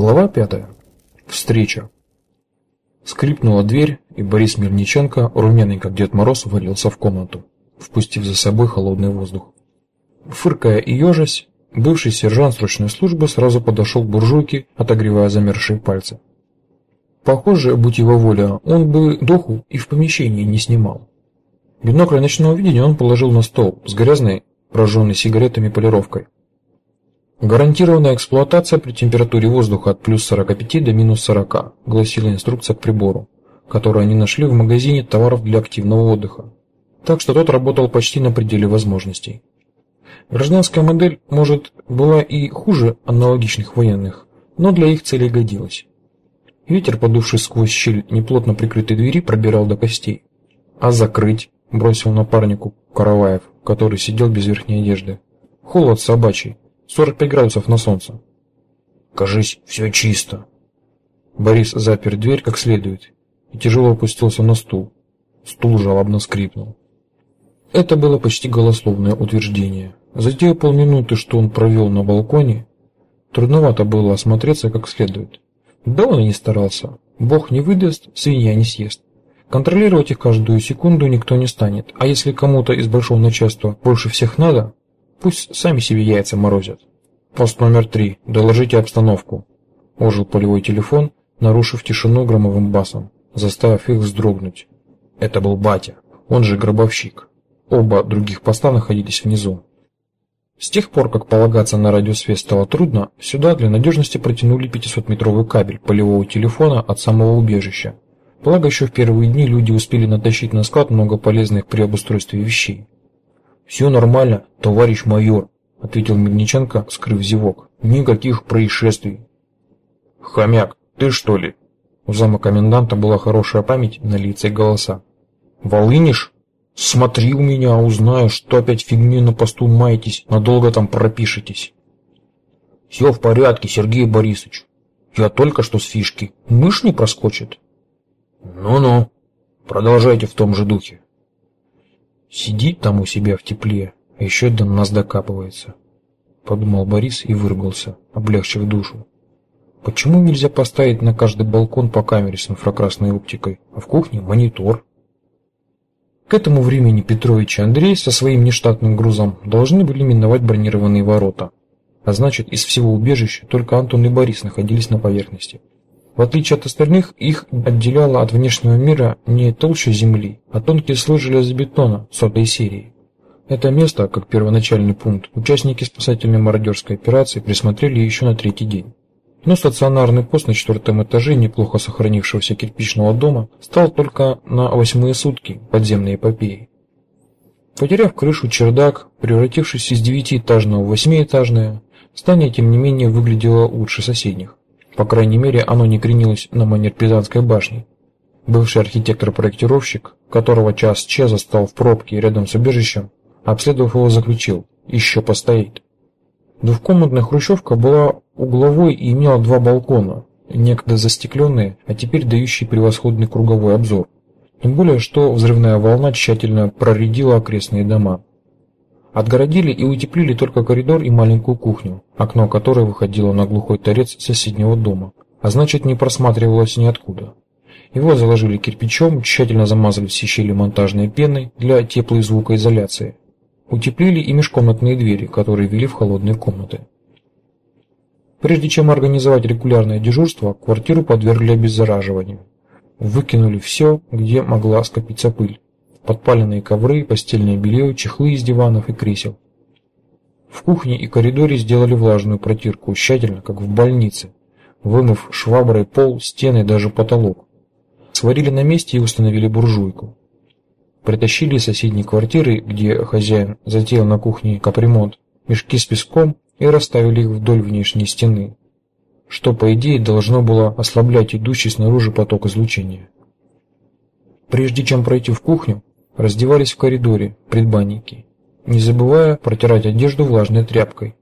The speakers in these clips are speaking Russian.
Глава пятая. Встреча. Скрипнула дверь, и Борис Мирниченко, румяный как Дед Мороз, ввалился в комнату, впустив за собой холодный воздух. Фыркая и ежась, бывший сержант срочной службы сразу подошел к буржуйке, отогревая замерзшие пальцы. Похоже, будь его воля, он бы доху и в помещении не снимал. Бинокль ночного видения он положил на стол с грязной, прожженной сигаретами полировкой. Гарантированная эксплуатация при температуре воздуха от плюс 45 до минус 40, гласила инструкция к прибору, которую они нашли в магазине товаров для активного отдыха. Так что тот работал почти на пределе возможностей. Гражданская модель, может, была и хуже аналогичных военных, но для их целей годилась. Ветер, подувший сквозь щель неплотно прикрытой двери, пробирал до костей. А закрыть, бросил напарнику Караваев, который сидел без верхней одежды. Холод собачий. 45 градусов на солнце. Кажись, все чисто. Борис запер дверь как следует и тяжело опустился на стул. Стул жалобно скрипнул. Это было почти голословное утверждение. За те полминуты, что он провел на балконе, трудновато было осмотреться как следует. Да он и не старался. Бог не выдаст, свинья не съест. Контролировать их каждую секунду никто не станет, а если кому-то из большого начальства больше всех надо, Пусть сами себе яйца морозят. Пост номер три. Доложите обстановку. Ожил полевой телефон, нарушив тишину громовым басом, заставив их вздрогнуть. Это был батя, он же гробовщик. Оба других поста находились внизу. С тех пор, как полагаться на радиосвязь стало трудно, сюда для надежности протянули 500-метровый кабель полевого телефона от самого убежища. Благо еще в первые дни люди успели натащить на склад много полезных при обустройстве вещей. «Все нормально, товарищ майор», — ответил Мельниченко, скрыв зевок. «Никаких происшествий». «Хомяк, ты что ли?» У зама коменданта была хорошая память на лица и голоса. «Волынишь? Смотри у меня, узнаю, что опять фигню на посту маетесь, надолго там пропишетесь». «Все в порядке, Сергей Борисович. Я только что с фишки. Мышь не проскочит». «Ну-ну, продолжайте в том же духе». Сидит там у себя в тепле, а еще до нас докапывается. Подумал Борис и выругался, облегчив душу. Почему нельзя поставить на каждый балкон по камере с инфракрасной оптикой, а в кухне монитор? К этому времени Петрович и Андрей со своим нештатным грузом должны были миновать бронированные ворота. А значит, из всего убежища только Антон и Борис находились на поверхности. В отличие от остальных, их отделяло от внешнего мира не толща земли, а тонкий слой железобетона сотой серии. Это место, как первоначальный пункт, участники спасательно-мародерской операции присмотрели еще на третий день. Но стационарный пост на четвертом этаже неплохо сохранившегося кирпичного дома стал только на восьмые сутки подземной эпопеей. Потеряв крышу чердак, превратившись из девятиэтажного в восьмиэтажное, здание тем не менее выглядело лучше соседних. По крайней мере, оно не кренилось на манер Пизанской башни. Бывший архитектор-проектировщик, которого час Че застал в пробке рядом с убежищем, обследовав его, заключил: еще постоит. Двухкомнатная хрущевка была угловой и имела два балкона, некогда застекленные, а теперь дающие превосходный круговой обзор. Тем более, что взрывная волна тщательно проредила окрестные дома. Отгородили и утеплили только коридор и маленькую кухню, окно которой выходило на глухой торец соседнего дома, а значит не просматривалось ниоткуда. Его заложили кирпичом, тщательно замазали все щели монтажной пеной для теплой звукоизоляции. Утеплили и межкомнатные двери, которые вели в холодные комнаты. Прежде чем организовать регулярное дежурство, квартиру подвергли обеззараживанию. Выкинули все, где могла скопиться пыль подпаленные ковры, постельное белье, чехлы из диванов и кресел. В кухне и коридоре сделали влажную протирку, тщательно, как в больнице, вымыв шваброй пол, стены и даже потолок. Сварили на месте и установили буржуйку. Притащили из соседней квартиры, где хозяин затеял на кухне капремонт, мешки с песком и расставили их вдоль внешней стены, что по идее должно было ослаблять идущий снаружи поток излучения. Прежде чем пройти в кухню, раздевались в коридоре, предбанники, не забывая протирать одежду влажной тряпкой.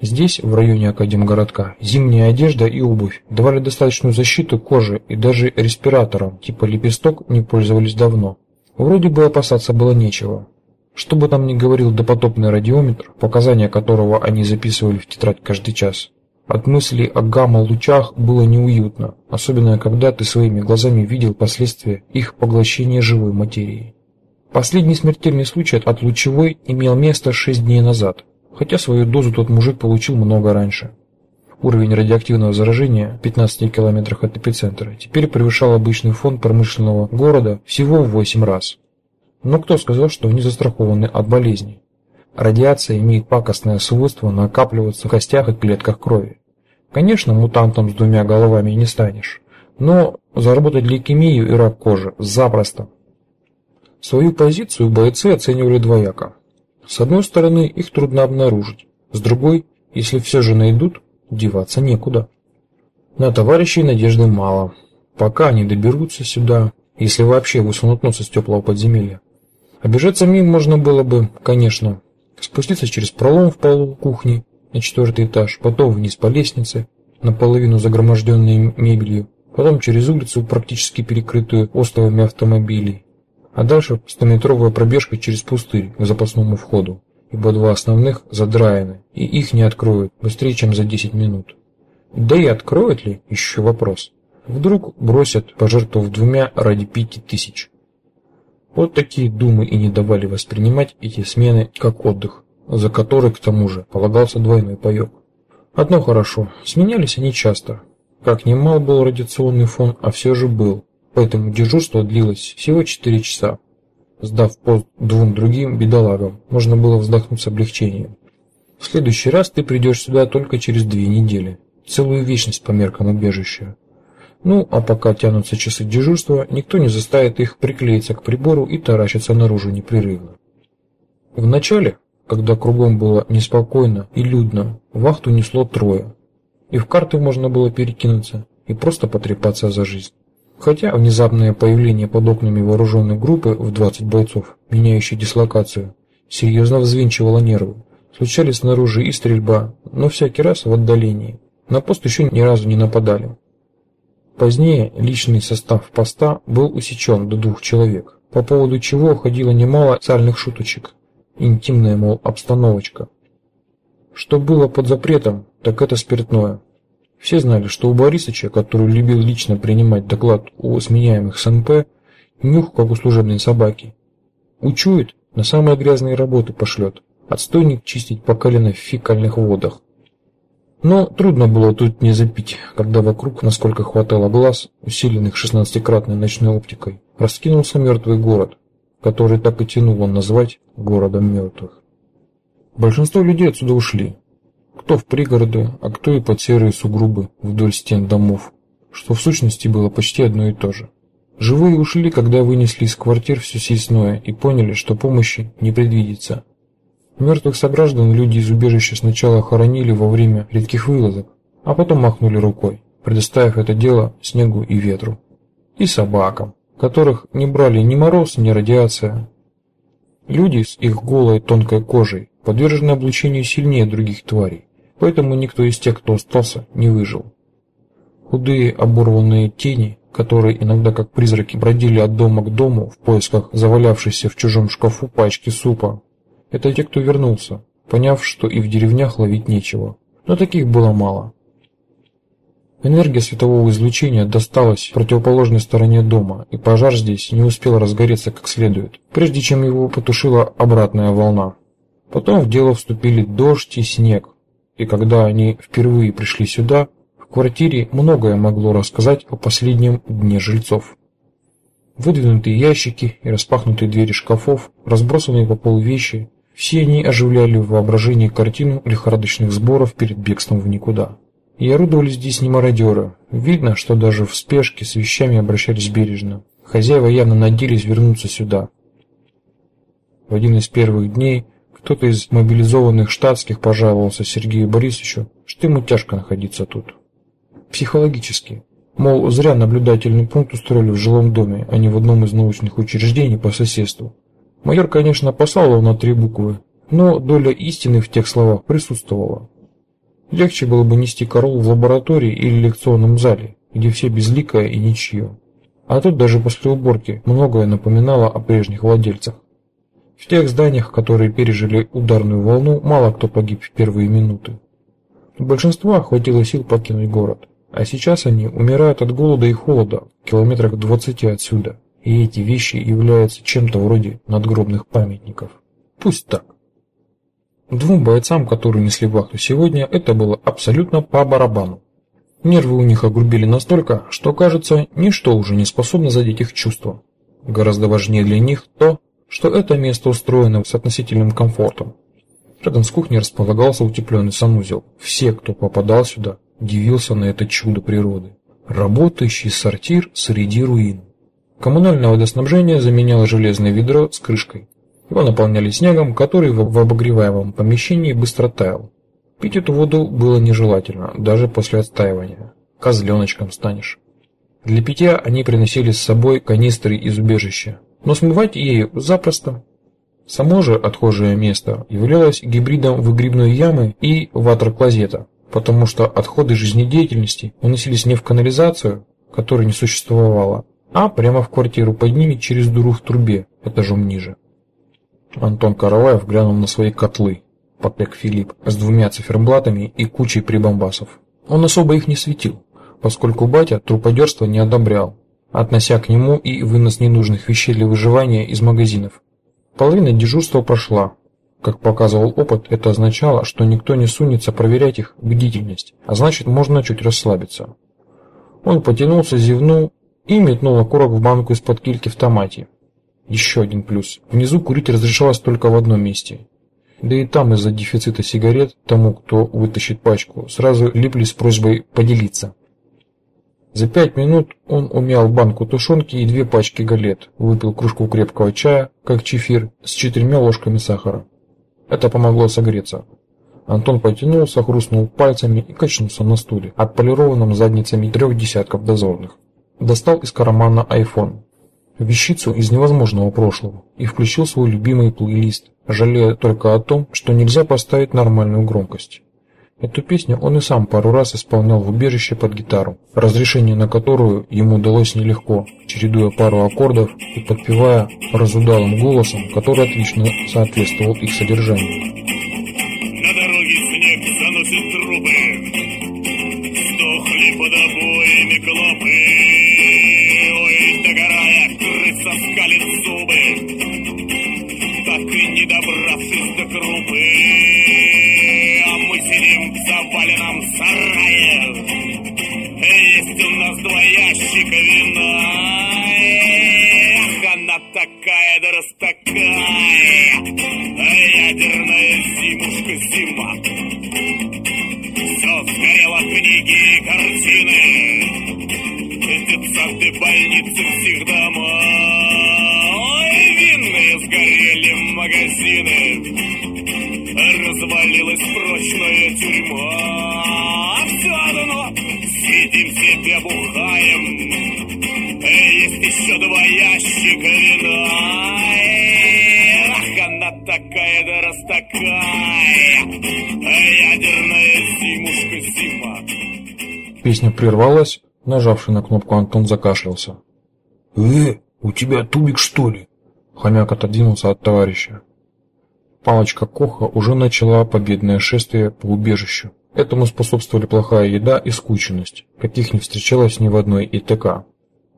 Здесь, в районе Академгородка, зимняя одежда и обувь давали достаточную защиту коже и даже респираторам типа лепесток не пользовались давно. Вроде бы опасаться было нечего. Что бы там ни говорил допотопный радиометр, показания которого они записывали в тетрадь каждый час, От мысли о гамма-лучах было неуютно, особенно когда ты своими глазами видел последствия их поглощения живой материей. Последний смертельный случай от лучевой имел место шесть дней назад, хотя свою дозу тот мужик получил много раньше. Уровень радиоактивного заражения в 15 километрах от эпицентра теперь превышал обычный фон промышленного города всего в 8 раз. Но кто сказал, что они застрахованы от болезней? Радиация имеет пакостное свойство накапливаться в костях и клетках крови. Конечно, мутантом с двумя головами не станешь, но заработать лейкемию и рак кожи запросто. Свою позицию бойцы оценивали двояко. С одной стороны, их трудно обнаружить, с другой, если все же найдут, деваться некуда. На товарищей надежды мало. Пока они доберутся сюда, если вообще высунут нос из теплого подземелья. Обежать самим можно было бы, конечно, спуститься через пролом в полу кухни на четвертый этаж, потом вниз по лестнице, наполовину загроможденной мебелью, потом через улицу, практически перекрытую остовами автомобилей, а дальше стометровая пробежка через пустырь к запасному входу ибо два основных задраены, и их не откроют быстрее, чем за 10 минут. Да и откроют ли, еще вопрос. Вдруг бросят, пожертвовав двумя ради пяти тысяч. Вот такие думы и не давали воспринимать эти смены как отдых, за который, к тому же, полагался двойной паёк. Одно хорошо, сменялись они часто. Как ни мал был радиационный фон, а все же был, поэтому дежурство длилось всего 4 часа. Сдав пост двум другим бедолагам, можно было вздохнуть с облегчением. В следующий раз ты придешь сюда только через две недели. Целую вечность по меркам убежища. Ну, а пока тянутся часы дежурства, никто не заставит их приклеиться к прибору и таращиться наружу непрерывно. В начале, когда кругом было неспокойно и людно, вахту несло трое. И в карты можно было перекинуться, и просто потрепаться за жизнь. Хотя внезапное появление под окнами вооруженной группы в 20 бойцов, меняющей дислокацию, серьезно взвинчивало нервы. Случались снаружи и стрельба, но всякий раз в отдалении. На пост еще ни разу не нападали. Позднее личный состав поста был усечен до двух человек, по поводу чего ходило немало сальных шуточек. Интимная, мол, обстановочка. Что было под запретом, так это спиртное. Все знали, что у Борисыча, который любил лично принимать доклад о сменяемых СНП, нюх, как у служебной собаки. Учует, на самые грязные работы пошлет, отстойник чистить по колено в фекальных водах. Но трудно было тут не запить, когда вокруг, насколько хватало глаз, усиленных шестнадцатикратной ночной оптикой, раскинулся мертвый город, который так и тянуло назвать городом мертвых. Большинство людей отсюда ушли, кто в пригороды, а кто и под серые сугробы вдоль стен домов, что в сущности было почти одно и то же. Живые ушли, когда вынесли из квартир все съестное и поняли, что помощи не предвидится. Мертвых сограждан люди из убежища сначала хоронили во время редких вылазок, а потом махнули рукой, предоставив это дело снегу и ветру. И собакам, которых не брали ни мороз, ни радиация. Люди с их голой тонкой кожей подвержены облучению сильнее других тварей, поэтому никто из тех, кто остался, не выжил. Худые оборванные тени, которые иногда как призраки бродили от дома к дому в поисках завалявшейся в чужом шкафу пачки супа. Это те, кто вернулся, поняв, что и в деревнях ловить нечего. Но таких было мало. Энергия светового излучения досталась противоположной стороне дома, и пожар здесь не успел разгореться как следует, прежде чем его потушила обратная волна. Потом в дело вступили дождь и снег, и когда они впервые пришли сюда, в квартире многое могло рассказать о последнем дне жильцов. Выдвинутые ящики и распахнутые двери шкафов, разбросанные по полу вещи, все они оживляли в воображении картину лихорадочных сборов перед бегством в никуда. И орудовали здесь не мародеры. Видно, что даже в спешке с вещами обращались бережно. Хозяева явно надеялись вернуться сюда. В один из первых дней кто-то из мобилизованных штатских пожаловался Сергею Борисовичу, что ему тяжко находиться тут. Психологически. Мол, зря наблюдательный пункт устроили в жилом доме, а не в одном из научных учреждений по соседству. Майор, конечно, послал его на три буквы, но доля истины в тех словах присутствовала. Легче было бы нести корол в лаборатории или лекционном зале, где все безликое и ничье. А тут даже после уборки многое напоминало о прежних владельцах. В тех зданиях, которые пережили ударную волну, мало кто погиб в первые минуты. Большинство хватило сил покинуть город, а сейчас они умирают от голода и холода в километрах 20 отсюда, и эти вещи являются чем-то вроде надгробных памятников. Пусть так. Двум бойцам, которые несли вахту сегодня, это было абсолютно по барабану. Нервы у них огрубели настолько, что, кажется, ничто уже не способно задеть их чувства. Гораздо важнее для них то, что это место устроено с относительным комфортом. Рядом с кухней располагался утепленный санузел. Все, кто попадал сюда, дивился на это чудо природы. Работающий сортир среди руин. Коммунальное водоснабжение заменяло железное ведро с крышкой. Его наполняли снегом, который в обогреваемом помещении быстро таял. Пить эту воду было нежелательно, даже после отстаивания. Козленочком станешь. Для питья они приносили с собой канистры из убежища, но смывать ею запросто. Само же отхожее место являлось гибридом выгребной ямы и ватер-клозета, потому что отходы жизнедеятельности уносились не в канализацию, которой не существовало, а прямо в квартиру под ними через дыру в трубе этажом ниже. Антон Караваев глянул на свои котлы, подлег Филипп, с двумя циферблатами и кучей прибамбасов. Он особо их не светил, поскольку батя труподерство не одобрял, относя к нему и вынос ненужных вещей для выживания из магазинов. Половина дежурства прошла. Как показывал опыт, это означало, что никто не сунется проверять их бдительность, а значит, можно чуть расслабиться. Он потянулся, зевнул и метнул окурок в банку из-под кильки в томате. Еще один плюс. Внизу курить разрешалось только в одном месте. Да и там из-за дефицита сигарет тому, кто вытащит пачку, сразу липли с просьбой поделиться. За пять минут он умял банку тушенки и две пачки галет, выпил кружку крепкого чая, как чефир, с четырьмя ложками сахара. Это помогло согреться. Антон потянулся, хрустнул пальцами и качнулся на стуле, отполированном задницами трех десятков дозорных. Достал из кармана iPhone вещицу из невозможного прошлого и включил свой любимый плейлист, жалея только о том, что нельзя поставить нормальную громкость. Эту песню он и сам пару раз исполнял в убежище под гитару, разрешение на которую ему удалось нелегко, чередуя пару аккордов и подпевая разудалым голосом, который отлично соответствовал их содержанию. На дороге снег заносит трубы, сдохли под обоями клопы. не добравшись до крупы. У нас два ящика вина. Эх, она такая, да раз такая. Ядерная зимушка зима. Все сгорело, книги и картины. Детсады, больницы, всех домов магазины Развалилась прочная тюрьма вина Ах, она такая, да раз такая Ядерная зимушка зима Песня прервалась, нажавший на кнопку Антон закашлялся. «Э, у тебя тубик что ли?» Хомяк отодвинулся от товарища. Палочка Коха уже начала победное шествие по убежищу. Этому способствовали плохая еда и скученность, каких не встречалось ни в одной ИТК.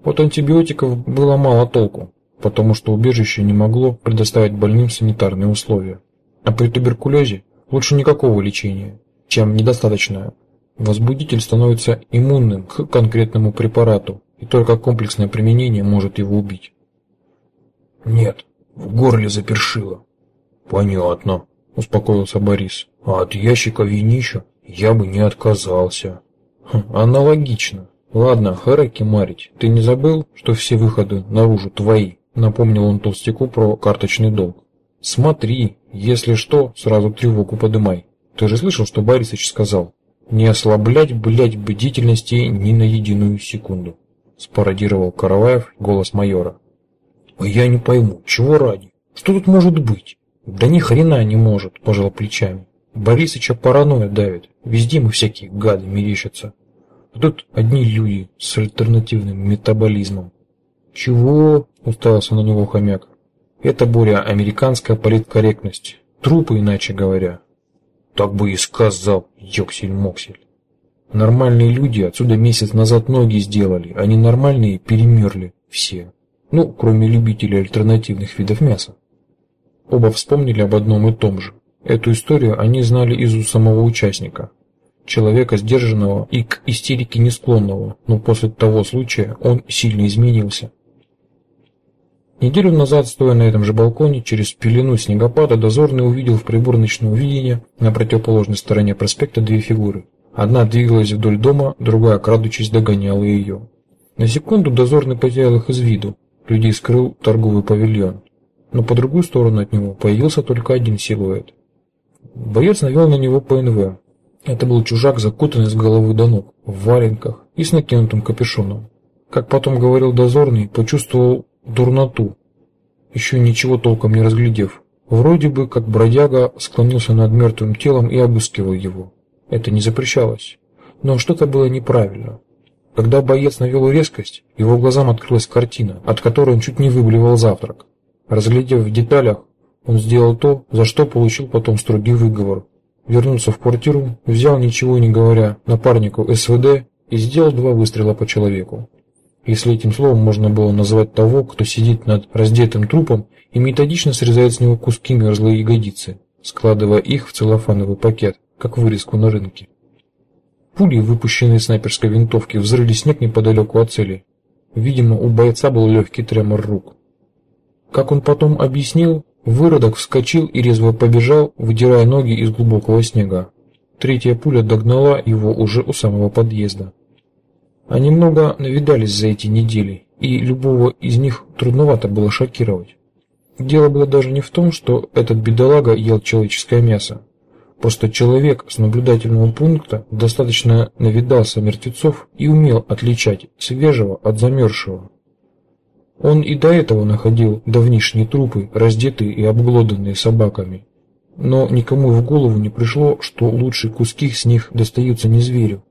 От антибиотиков было мало толку, потому что убежище не могло предоставить больным санитарные условия. А при туберкулезе лучше никакого лечения, чем недостаточное. Возбудитель становится иммунным к конкретному препарату, и только комплексное применение может его убить. Нет, в горле запершило. Понятно, успокоился Борис. А от ящика винища я бы не отказался. Хм, аналогично. Ладно, Хараки Марить, ты не забыл, что все выходы наружу твои? Напомнил он толстяку про карточный долг. Смотри, если что, сразу тревогу подымай. Ты же слышал, что Борисыч сказал? Не ослаблять, блять, бдительности ни на единую секунду. Спародировал Караваев голос майора. Я не пойму, чего ради? Что тут может быть? Да ни хрена не может, пожал плечами. Борисыча паранойя давит. Везде мы всякие гады мерещатся. Тут одни люди с альтернативным метаболизмом. Чего? уставился на него хомяк. Это Боря американская политкорректность. Трупы, иначе говоря. Так бы и сказал, ёксель-моксель. Нормальные люди отсюда месяц назад ноги сделали, а ненормальные перемерли все. Ну, кроме любителей альтернативных видов мяса. Оба вспомнили об одном и том же. Эту историю они знали из у самого участника. Человека сдержанного и к истерике не склонного, но после того случая он сильно изменился. Неделю назад, стоя на этом же балконе, через пелену снегопада, дозорный увидел в прибор ночного видения на противоположной стороне проспекта две фигуры. Одна двигалась вдоль дома, другая, крадучись, догоняла ее. На секунду дозорный потерял их из виду. Людей скрыл торговый павильон. Но по другую сторону от него появился только один силуэт. Боец навел на него ПНВ. Это был чужак, закутанный с головы до ног, в валенках и с накинутым капюшоном. Как потом говорил дозорный, почувствовал дурноту, еще ничего толком не разглядев. Вроде бы, как бродяга склонился над мертвым телом и обыскивал его. Это не запрещалось. Но что-то было неправильно. Когда боец навел резкость, его глазам открылась картина, от которой он чуть не выблевал завтрак. Разглядев в деталях, он сделал то, за что получил потом строгий выговор. Вернулся в квартиру, взял ничего не говоря напарнику СВД и сделал два выстрела по человеку если этим словом можно было назвать того, кто сидит над раздетым трупом и методично срезает с него куски мерзлой ягодицы, складывая их в целлофановый пакет, как вырезку на рынке. Пули, выпущенные снайперской винтовки, взрыли снег неподалеку от цели. Видимо, у бойца был легкий тремор рук. Как он потом объяснил, выродок вскочил и резво побежал, выдирая ноги из глубокого снега. Третья пуля догнала его уже у самого подъезда. Они много навидались за эти недели, и любого из них трудновато было шокировать. Дело было даже не в том, что этот бедолага ел человеческое мясо. Просто человек с наблюдательного пункта достаточно навидался мертвецов и умел отличать свежего от замерзшего. Он и до этого находил давнишние трупы, раздетые и обглоданные собаками. Но никому в голову не пришло, что лучшие куски с них достаются не зверю,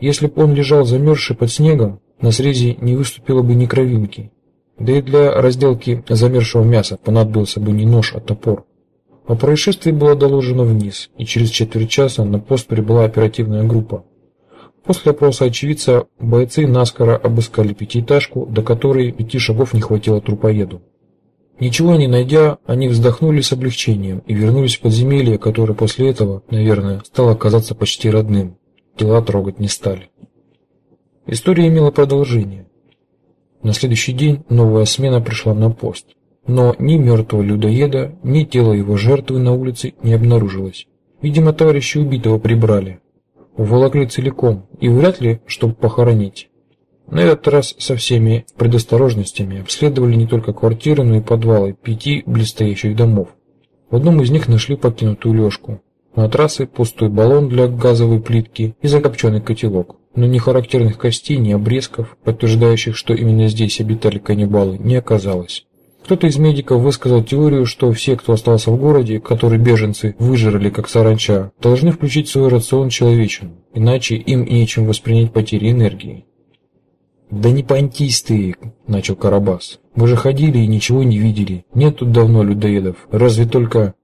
если бы он лежал замерзший под снегом, на срезе не выступило бы ни кровинки. Да и для разделки замерзшего мяса понадобился бы не нож, а топор. О происшествии было доложено вниз, и через четверть часа на пост прибыла оперативная группа. После опроса очевидца бойцы наскоро обыскали пятиэтажку, до которой пяти шагов не хватило трупоеду. Ничего не найдя, они вздохнули с облегчением и вернулись в подземелье, которое после этого, наверное, стало казаться почти родным дела трогать не стали. История имела продолжение. На следующий день новая смена пришла на пост, но ни мертвого людоеда, ни тела его жертвы на улице не обнаружилось. Видимо, товарищи убитого прибрали, уволокли целиком и вряд ли, чтобы похоронить. На этот раз со всеми предосторожностями обследовали не только квартиры, но и подвалы пяти близстоящих домов. В одном из них нашли покинутую лёжку, Матрасы, пустой баллон для газовой плитки и закопченный котелок. Но ни характерных костей, ни обрезков, подтверждающих, что именно здесь обитали каннибалы, не оказалось. Кто-то из медиков высказал теорию, что все, кто остался в городе, который беженцы выжрали как саранча, должны включить свой рацион человечину, иначе им нечем воспринять потери энергии. «Да не понтись ты!» – начал Карабас. «Мы же ходили и ничего не видели. Нет тут давно людоедов. Разве только...»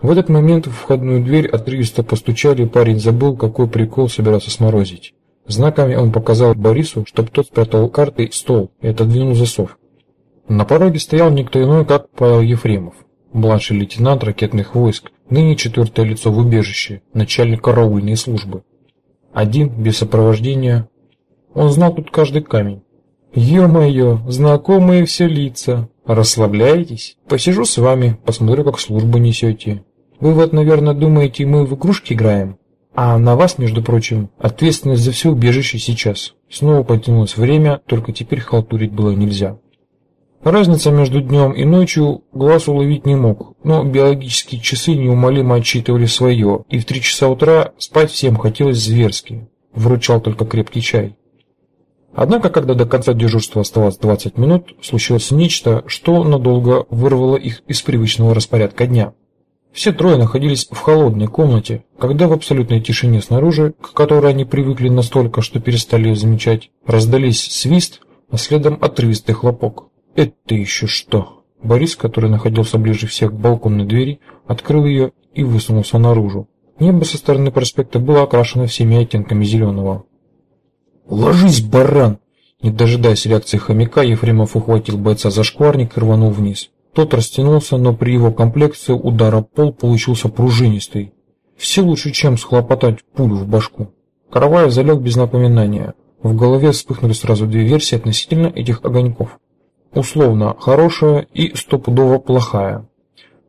В этот момент в входную дверь отрывисто постучали, и парень забыл, какой прикол собирался сморозить. Знаками он показал Борису, чтобы тот спрятал карты в стол и отодвинул засов. На пороге стоял никто иной, как Павел Ефремов, младший лейтенант ракетных войск, ныне четвертое лицо в убежище, начальник караульной службы. Один, без сопровождения. Он знал тут каждый камень. «Ё-моё, знакомые все лица. Расслабляетесь? Посижу с вами, посмотрю, как службу несете. Вы вот, наверное, думаете, мы в игрушки играем? А на вас, между прочим, ответственность за все убежище сейчас. Снова потянулось время, только теперь халтурить было нельзя. Разница между днем и ночью глаз уловить не мог, но биологические часы неумолимо отсчитывали свое, и в три часа утра спать всем хотелось зверски. Вручал только крепкий чай. Однако, когда до конца дежурства оставалось 20 минут, случилось нечто, что надолго вырвало их из привычного распорядка дня. Все трое находились в холодной комнате, когда в абсолютной тишине снаружи, к которой они привыкли настолько, что перестали замечать, раздались свист, а следом отрывистый хлопок. Это еще что? Борис, который находился ближе всех к балконной двери, открыл ее и высунулся наружу. Небо со стороны проспекта было окрашено всеми оттенками зеленого. «Ложись, баран!» Не дожидаясь реакции хомяка, Ефремов ухватил бойца за шкварник и рванул вниз. Тот растянулся, но при его комплекции удара пол получился пружинистый. Все лучше, чем схлопотать пулю в башку. Караваев залег без напоминания. В голове вспыхнули сразу две версии относительно этих огоньков. Условно хорошая и стопудово плохая.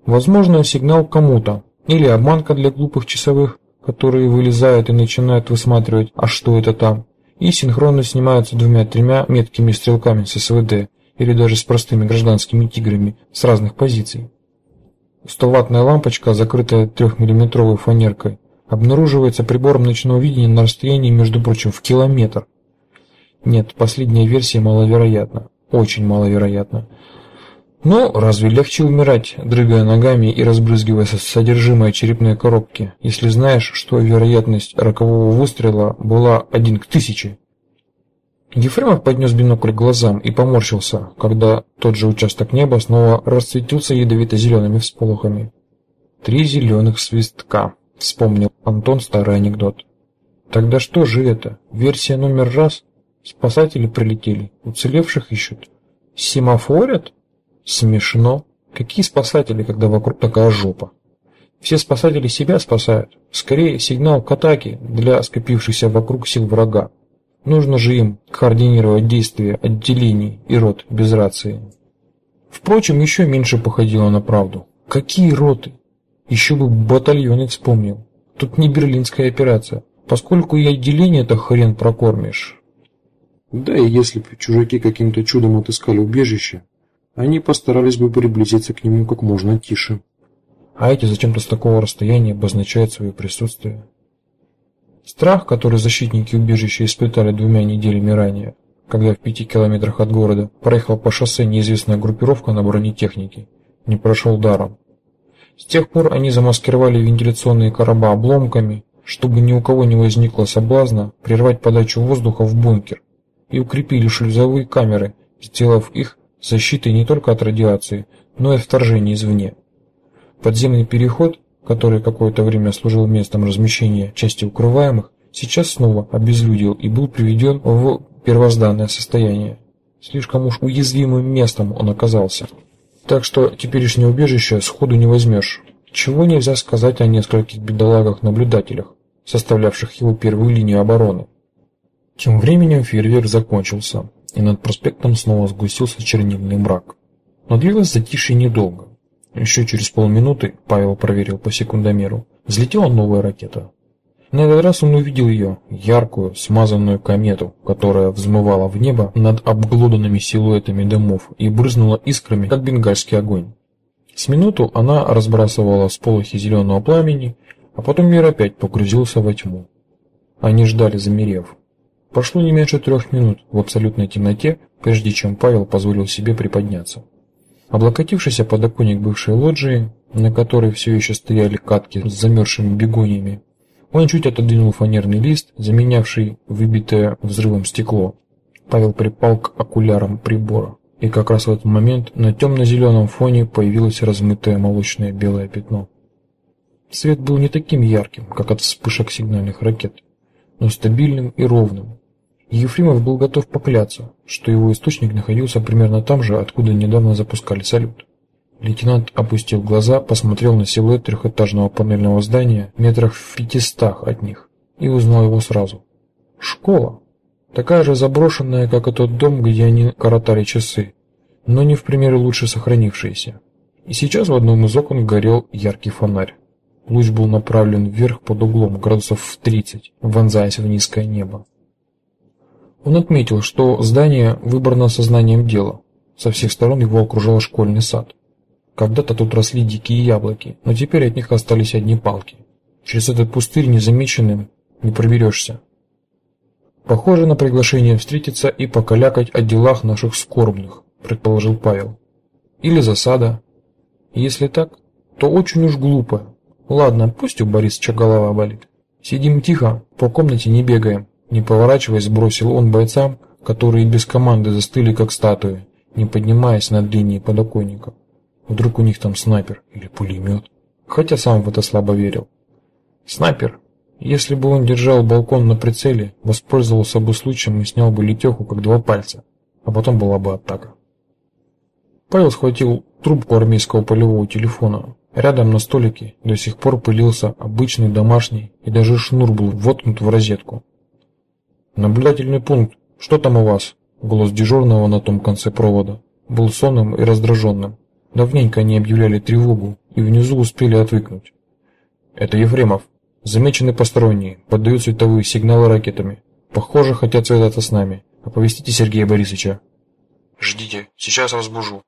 Возможно, сигнал кому-то, или обманка для глупых часовых, которые вылезают и начинают высматривать, а что это там, и синхронно снимаются двумя-тремя меткими стрелками с СВД или даже с простыми гражданскими тиграми с разных позиций. 100-ваттная лампочка, закрытая 3-миллиметровой фанеркой, обнаруживается прибором ночного видения на расстоянии, между прочим, в километр. Нет, последняя версия маловероятна, очень маловероятна. Но разве легче умирать, дрыгая ногами и разбрызгивая содержимое черепной коробки, если знаешь, что вероятность рокового выстрела была один к тысяче? Ефремов поднес бинокль к глазам и поморщился, когда тот же участок неба снова расцветился ядовито-зелеными всполохами. «Три зеленых свистка», — вспомнил Антон старый анекдот. «Тогда что же это? Версия номер раз? Спасатели прилетели, уцелевших ищут. Семафорят?» Смешно. Какие спасатели, когда вокруг такая жопа? Все спасатели себя спасают. Скорее сигнал к атаке для скопившихся вокруг сил врага. Нужно же им координировать действия отделений и рот без рации. Впрочем, еще меньше походило на правду. Какие роты? Еще бы батальоны вспомнил. Тут не берлинская операция, поскольку и отделение-то хрен прокормишь. Да и если бы чужаки каким-то чудом отыскали убежище, они постарались бы приблизиться к нему как можно тише. А эти зачем-то с такого расстояния обозначают свое присутствие. Страх, который защитники убежища испытали двумя неделями ранее, когда в пяти километрах от города проехала по шоссе неизвестная группировка на бронетехнике, не прошел даром. С тех пор они замаскировали вентиляционные короба обломками, чтобы ни у кого не возникло соблазна прервать подачу воздуха в бункер, и укрепили шлюзовые камеры, сделав их защитой не только от радиации, но и от вторжения извне. Подземный переход который какое-то время служил местом размещения части укрываемых, сейчас снова обезлюдил и был приведен в первозданное состояние. Слишком уж уязвимым местом он оказался. Так что теперешнее убежище сходу не возьмешь. Чего нельзя сказать о нескольких бедолагах-наблюдателях, составлявших его первую линию обороны. Тем временем фейерверк закончился, и над проспектом снова сгустился чернильный мрак. Но длилось затишье недолго. Еще через полминуты Павел проверил по секундомеру. Взлетела новая ракета. На этот раз он увидел ее, яркую, смазанную комету, которая взмывала в небо над обглоданными силуэтами домов и брызнула искрами, как бенгальский огонь. С минуту она разбрасывала сполохи зеленого пламени, а потом мир опять погрузился во тьму. Они ждали, замерев. Прошло не меньше трех минут в абсолютной темноте, прежде чем Павел позволил себе приподняться. Облокотившись о подоконник бывшей лоджии, на которой все еще стояли катки с замерзшими бегониями, он чуть отодвинул фанерный лист, заменявший выбитое взрывом стекло. Павел припал к окулярам прибора, и как раз в этот момент на темно-зеленом фоне появилось размытое молочное белое пятно. Свет был не таким ярким, как от вспышек сигнальных ракет, но стабильным и ровным, Ефремов был готов покляться, что его источник находился примерно там же, откуда недавно запускали салют. Лейтенант опустил глаза, посмотрел на силуэт трехэтажного панельного здания метрах в пятистах от них и узнал его сразу. Школа. Такая же заброшенная, как и тот дом, где они коротали часы, но не в пример лучше сохранившаяся. И сейчас в одном из окон горел яркий фонарь. Луч был направлен вверх под углом градусов в 30, вонзаясь в низкое небо. Он отметил, что здание выбрано сознанием дела. Со всех сторон его окружал школьный сад. Когда-то тут росли дикие яблоки, но теперь от них остались одни палки. Через этот пустырь незамеченным не проберешься. Похоже на приглашение встретиться и покалякать о делах наших скорбных, предположил Павел. Или засада. Если так, то очень уж глупо. Ладно, пусть у Борисовича голова болит. Сидим тихо, по комнате не бегаем. Не поворачиваясь, бросил он бойцам, которые без команды застыли как статуи, не поднимаясь над линией подоконника. Вдруг у них там снайпер или пулемет. Хотя сам в это слабо верил. Снайпер. Если бы он держал балкон на прицеле, воспользовался бы случаем и снял бы летеху как два пальца, а потом была бы атака. Павел схватил трубку армейского полевого телефона. Рядом на столике до сих пор пылился обычный домашний, и даже шнур был воткнут в розетку. Наблюдательный пункт. Что там у вас? Голос дежурного на том конце провода был сонным и раздраженным. Давненько они объявляли тревогу и внизу успели отвыкнуть. Это Ефремов. Замечены посторонние, поддают световые сигналы ракетами. Похоже, хотят связаться с нами. Оповестите Сергея Борисовича. Ждите, сейчас разбужу.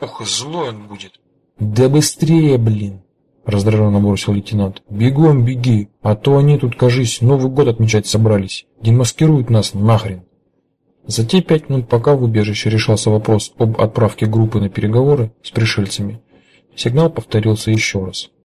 Ух, злой он будет. Да быстрее, блин, раздраженно бросил лейтенант. Бегом беги, а то они тут, кажись, Новый год отмечать собрались. Демаскируют нас нахрен. За те пять минут, пока в убежище решался вопрос об отправке группы на переговоры с пришельцами, сигнал повторился еще раз.